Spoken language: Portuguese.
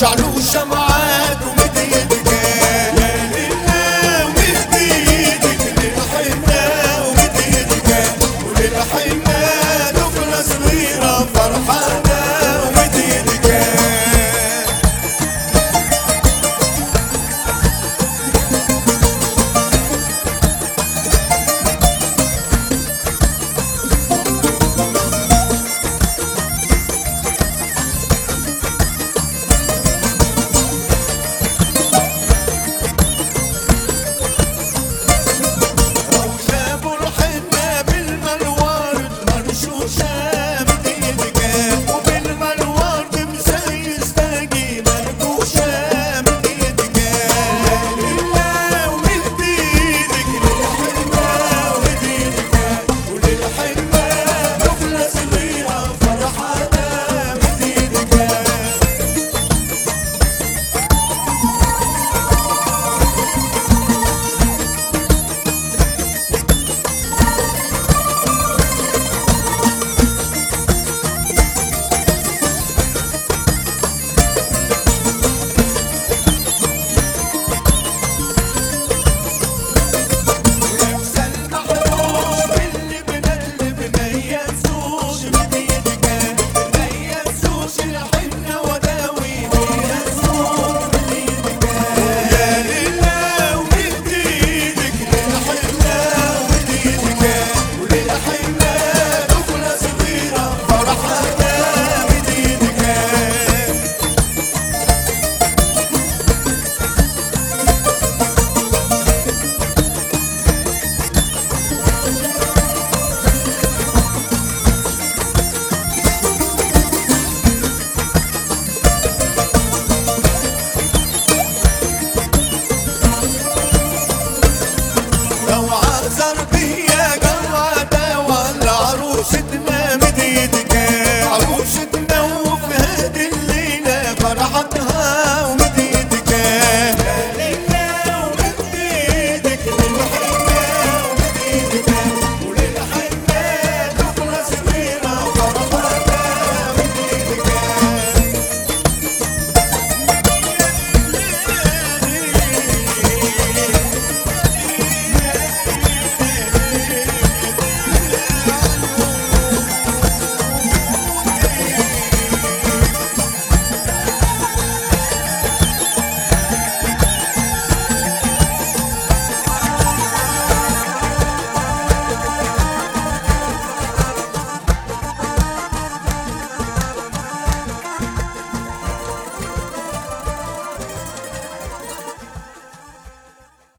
Jalu chama